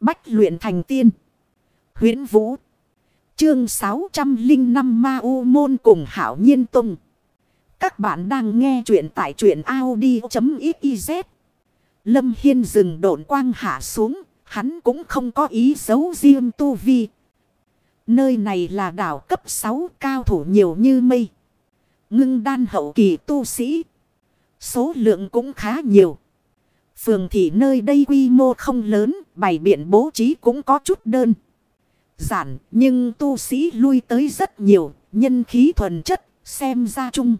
Bách luyện thành tiên. huyễn Vũ. Chương 605 Ma U Môn cùng Hảo Nhiên Tông. Các bạn đang nghe truyện tại truyện Audi.xyz. Lâm Hiên dừng độn quang hạ xuống. Hắn cũng không có ý xấu riêng tu vi. Nơi này là đảo cấp 6 cao thủ nhiều như mây. Ngưng đan hậu kỳ tu sĩ. Số lượng cũng khá nhiều. Phường thị nơi đây quy mô không lớn, bày biện bố trí cũng có chút đơn. Giản, nhưng tu sĩ lui tới rất nhiều, nhân khí thuần chất, xem ra chung.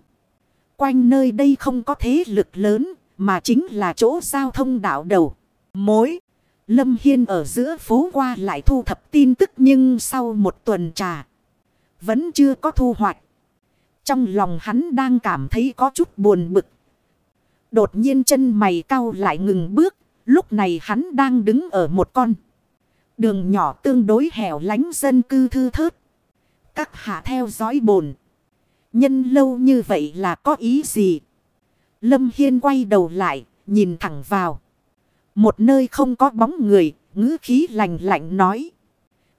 Quanh nơi đây không có thế lực lớn, mà chính là chỗ giao thông đảo đầu. Mối, Lâm Hiên ở giữa phố qua lại thu thập tin tức nhưng sau một tuần trà, vẫn chưa có thu hoạch. Trong lòng hắn đang cảm thấy có chút buồn bực, Đột nhiên chân mày cau lại ngừng bước. Lúc này hắn đang đứng ở một con. Đường nhỏ tương đối hẻo lánh dân cư thư thớt. Các hạ theo dõi bồn. Nhân lâu như vậy là có ý gì? Lâm Hiên quay đầu lại, nhìn thẳng vào. Một nơi không có bóng người, ngữ khí lành lạnh nói.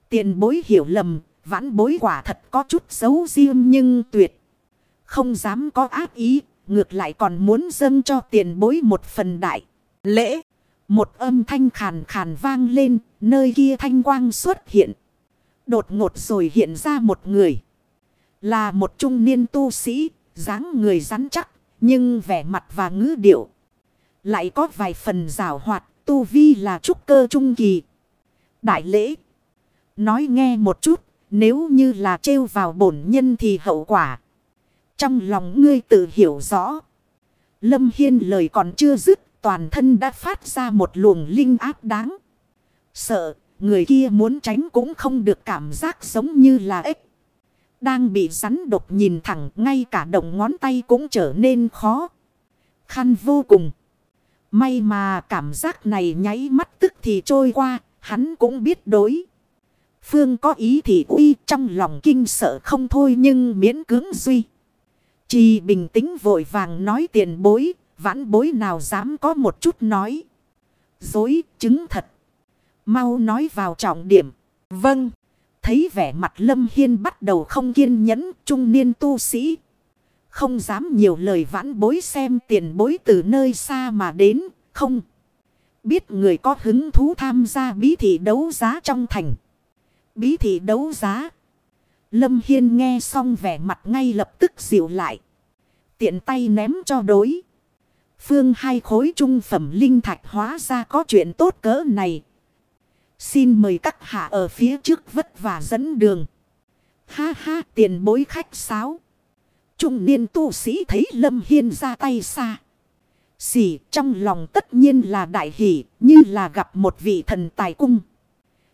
Tiền bối hiểu lầm, vãn bối quả thật có chút xấu riêng nhưng tuyệt. Không dám có ác ý, ngược lại còn muốn dâng cho tiền bối một phần đại. Lễ, một âm thanh khàn khàn vang lên, nơi kia thanh quang xuất hiện. Đột ngột rồi hiện ra một người. Là một trung niên tu sĩ, dáng người rắn chắc, nhưng vẻ mặt và ngữ điệu. Lại có vài phần rào hoạt, tu vi là trúc cơ trung kỳ. Đại lễ. Nói nghe một chút, nếu như là trêu vào bổn nhân thì hậu quả. Trong lòng ngươi tự hiểu rõ. Lâm Hiên lời còn chưa dứt, toàn thân đã phát ra một luồng linh áp đáng. Sợ, người kia muốn tránh cũng không được cảm giác giống như là ếch. Đang bị rắn độc nhìn thẳng, ngay cả động ngón tay cũng trở nên khó. Khăn vô cùng. May mà cảm giác này nháy mắt tức thì trôi qua, hắn cũng biết đối. Phương có ý thì uy trong lòng kinh sợ không thôi nhưng miễn cưỡng duy. Chỉ bình tĩnh vội vàng nói tiền bối, vãn bối nào dám có một chút nói. Dối, chứng thật. Mau nói vào trọng điểm. Vâng. Thấy vẻ mặt Lâm Hiên bắt đầu không kiên nhẫn, trung niên tu sĩ. Không dám nhiều lời vãn bối xem tiền bối từ nơi xa mà đến, không. Biết người có hứng thú tham gia bí thị đấu giá trong thành. Bí thị đấu giá. Lâm Hiên nghe xong vẻ mặt ngay lập tức dịu lại. Tiện tay ném cho đối. Phương hai khối trung phẩm linh thạch hóa ra có chuyện tốt cỡ này. Xin mời các hạ ở phía trước vất vả dẫn đường. Ha ha tiền bối khách sáo. Trung niên tu sĩ thấy Lâm Hiên ra tay xa. Xỉ trong lòng tất nhiên là đại hỷ như là gặp một vị thần tài cung.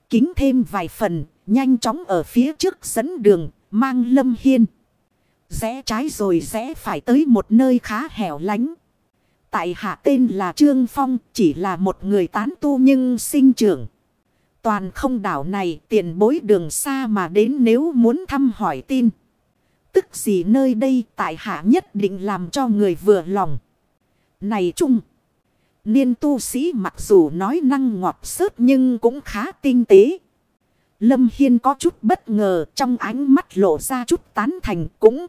Kính thêm vài phần Nhanh chóng ở phía trước dẫn đường, mang lâm hiên. Rẽ trái rồi rẽ phải tới một nơi khá hẻo lánh. Tại hạ tên là Trương Phong, chỉ là một người tán tu nhưng sinh trưởng. Toàn không đảo này tiền bối đường xa mà đến nếu muốn thăm hỏi tin. Tức gì nơi đây tại hạ nhất định làm cho người vừa lòng. Này chung! Niên tu sĩ mặc dù nói năng ngọt sớt nhưng cũng khá tinh tế. Lâm Hiên có chút bất ngờ trong ánh mắt lộ ra chút tán thành cũng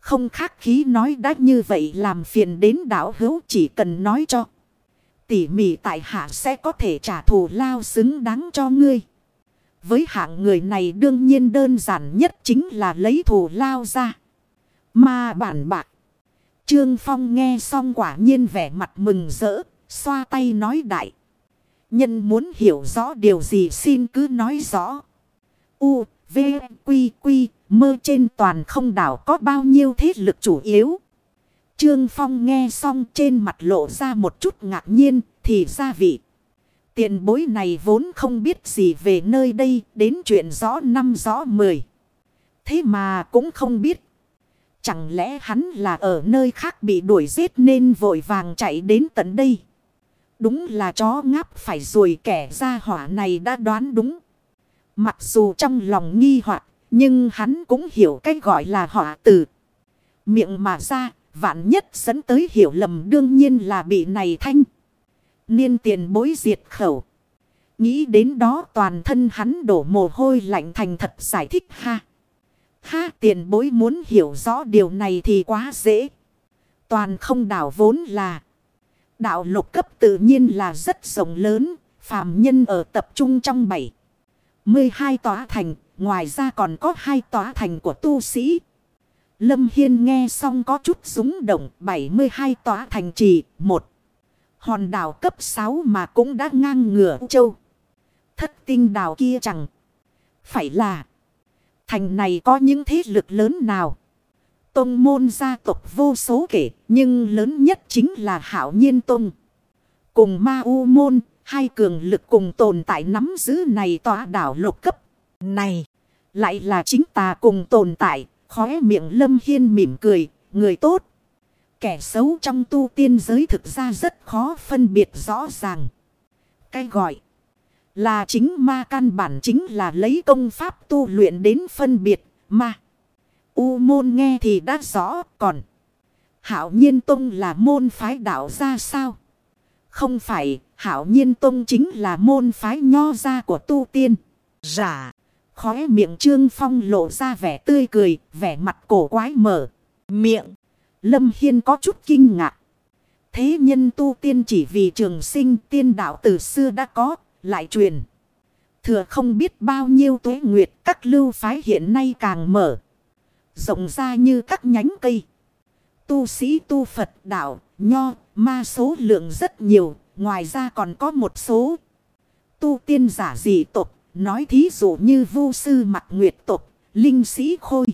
không khác khí nói đã như vậy làm phiền đến đảo hữu chỉ cần nói cho. Tỉ mỉ tại hạ sẽ có thể trả thù lao xứng đáng cho ngươi. Với hạng người này đương nhiên đơn giản nhất chính là lấy thù lao ra. Mà bản bạc. Trương Phong nghe xong quả nhiên vẻ mặt mừng rỡ, xoa tay nói đại. Nhân muốn hiểu rõ điều gì xin cứ nói rõ. U, V, Quy, Quy, mơ trên toàn không đảo có bao nhiêu thế lực chủ yếu. Trương Phong nghe xong trên mặt lộ ra một chút ngạc nhiên, thì ra vị. Tiền bối này vốn không biết gì về nơi đây, đến chuyện rõ năm rõ mười. Thế mà cũng không biết. Chẳng lẽ hắn là ở nơi khác bị đuổi giết nên vội vàng chạy đến tận đây. Đúng là chó ngáp phải rồi kẻ ra hỏa này đã đoán đúng. Mặc dù trong lòng nghi hoặc nhưng hắn cũng hiểu cái gọi là họa từ. Miệng mà ra, vạn nhất dẫn tới hiểu lầm đương nhiên là bị này thanh. Niên tiền bối diệt khẩu. Nghĩ đến đó toàn thân hắn đổ mồ hôi lạnh thành thật giải thích ha. Ha tiền bối muốn hiểu rõ điều này thì quá dễ. Toàn không đảo vốn là. Đạo lục cấp tự nhiên là rất rộng lớn. phàm nhân ở tập trung trong bảy. 12 tòa thành. Ngoài ra còn có hai tòa thành của tu sĩ. Lâm Hiên nghe xong có chút súng động 72 tòa thành trì. Một hòn đảo cấp 6 mà cũng đã ngang ngửa châu. Thất tinh đảo kia chẳng phải là thành này có những thế lực lớn nào. Tông môn gia tộc vô số kể, nhưng lớn nhất chính là hảo nhiên tông. Cùng ma u môn, hai cường lực cùng tồn tại nắm giữ này tòa đảo lục cấp. Này, lại là chính ta cùng tồn tại, khóe miệng lâm hiên mỉm cười, người tốt. Kẻ xấu trong tu tiên giới thực ra rất khó phân biệt rõ ràng. Cái gọi là chính ma căn bản chính là lấy công pháp tu luyện đến phân biệt ma. U môn nghe thì đã rõ, còn. Hảo nhiên tông là môn phái đạo ra sao? Không phải hảo nhiên tông chính là môn phái nho ra của tu tiên. Giả. Khóe miệng trương phong lộ ra vẻ tươi cười, vẻ mặt cổ quái mở. Miệng. Lâm Hiên có chút kinh ngạc. Thế nhân tu tiên chỉ vì trường sinh tiên đạo từ xưa đã có, lại truyền. Thừa không biết bao nhiêu tuế nguyệt các lưu phái hiện nay càng mở. Rộng ra như các nhánh cây. Tu sĩ tu Phật đạo, nho, ma số lượng rất nhiều. Ngoài ra còn có một số tu tiên giả dị tục. Nói thí dụ như vu sư mặt nguyệt tục, linh sĩ khôi.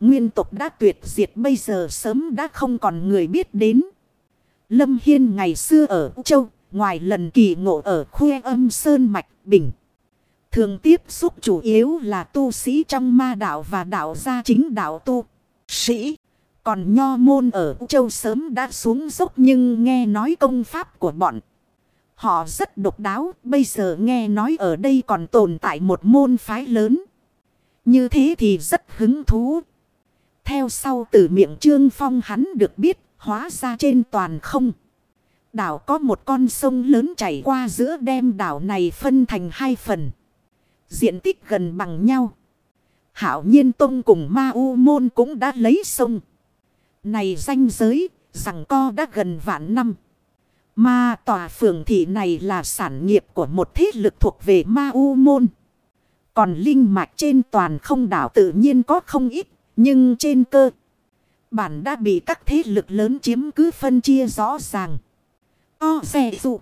Nguyên tục đã tuyệt diệt bây giờ sớm đã không còn người biết đến. Lâm Hiên ngày xưa ở Châu, ngoài lần kỳ ngộ ở khuê âm Sơn Mạch Bình. Thường tiếp xúc chủ yếu là tu sĩ trong ma đạo và đạo gia chính đạo tu sĩ. Còn nho môn ở Châu sớm đã xuống dốc nhưng nghe nói công pháp của bọn. Họ rất độc đáo, bây giờ nghe nói ở đây còn tồn tại một môn phái lớn. Như thế thì rất hứng thú. Theo sau từ miệng Trương Phong hắn được biết, hóa ra trên toàn không. Đảo có một con sông lớn chảy qua giữa đem đảo này phân thành hai phần. Diện tích gần bằng nhau. Hảo nhiên tông cùng ma u môn cũng đã lấy sông. Này danh giới, rằng co đã gần vạn năm. Ma tòa phường thị này là sản nghiệp của một thế lực thuộc về ma u môn. Còn linh mạch trên toàn không đảo tự nhiên có không ít. Nhưng trên cơ, bản đã bị các thế lực lớn chiếm cứ phân chia rõ ràng. O xe dụng.